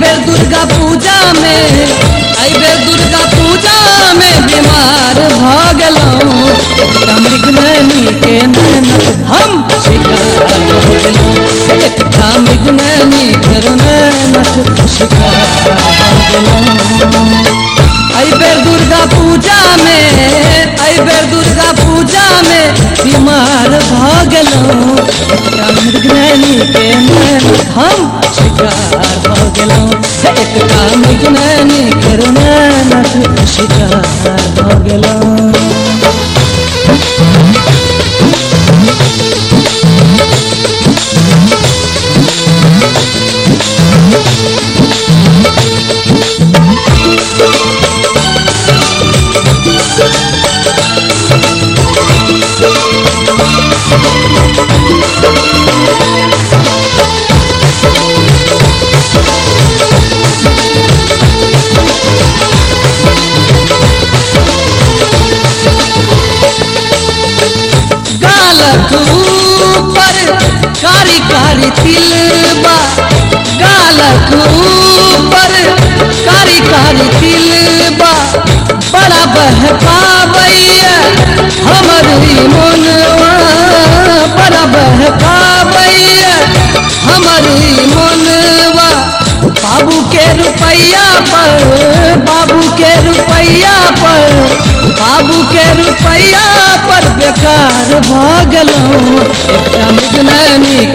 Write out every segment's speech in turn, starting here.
बेर दुर्गा पूजा में दुर्गा पूजा में बीमार भ के हम शिकार भ गेलौं एकटा मृगनैनी के शिकार भ गेलौं आई बेर दुर्गा पूजा में, आई दुर्गा पूजा में बीमार भ गेलौं मृगनैनी के हम शिकार हो गेलौं एकटा मृगनैनी के नैनक शिकार भ गेलौं ऊपर कारी कारी तिलबा गालक ऊपर कारी कारी तिलबा। बड़ा बहकावैया हमर ई मनवा बड़ा बहकावैया हमर ई मनवा बाबू के रुपैया पर, बाबू के रुपैया पर, बाबू के रुपैया पर बेकार भ गेलौं एकटा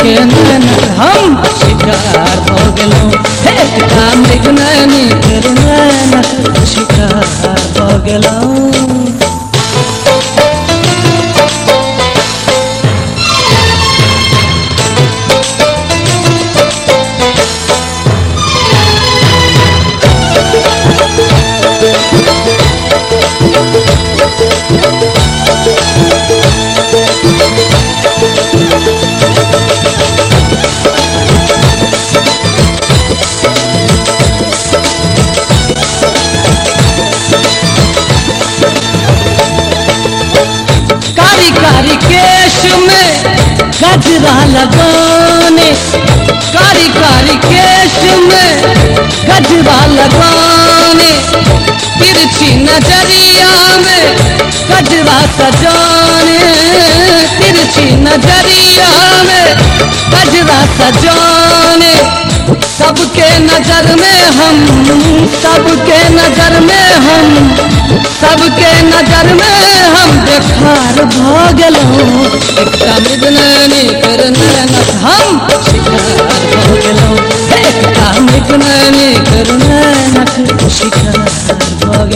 के नैन, हम शिकार भ गेलौं एकटा मृगनैनी के नैन, शिकार भ केश में गजरा लगाने, कारी कारी केश में गजरा लगाने, तिरछी नज़रिया में गजरा सजाने, तिरछी नज़रिया में गजरा सजाने। सबके नज़र में हम, सबके नज़र में हम, सबके नज़र में हम बेकार भ गेलौं एकटा मृगनैनी कर नैनक हम शिकार भ गेलौं एकटा मृगनैनी कर नैनक शिकार भ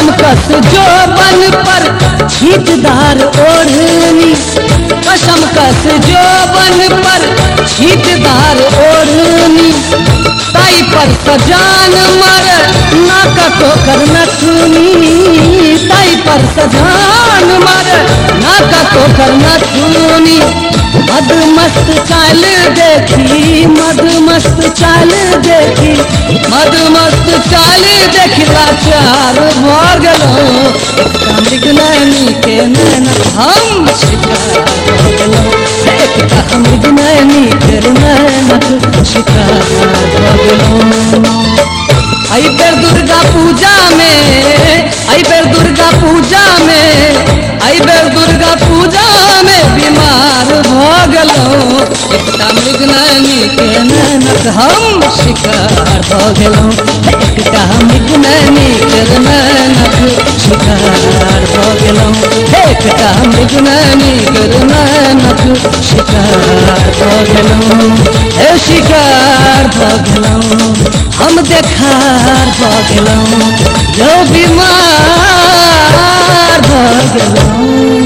कसम कस जो बन पर छीटदार ओढ़नी। कसम कस जो बन पर छीटदार ओढ़नी। ताई पर सजान मर, नाका ठोकर नथुनी। ताई पर सजान मर, नाका ठोकर नथुनी। मदमस्त चाल देखी मदमस्त चाल देखी मदमस्त चाल देखी लाचार भ गेलौं मृगनैनी के नैन हम शिकार मृगनैनी के नैनक शिकार आई बेर दुर्गा पूजा में, आई बेर दुर्गा पूजा में, आई बेर दुर्गा पूजा में बीमार भ गेलौं। एकटा मृगनैनी के नैनक हम शिकार भ गेलौं। एकटा एकटा मृगनैनी के नैनक शिकार भ गेलौं हे शिकार भ गेलौं हम देखार भ गेलौं जो बीमार भ गेलौं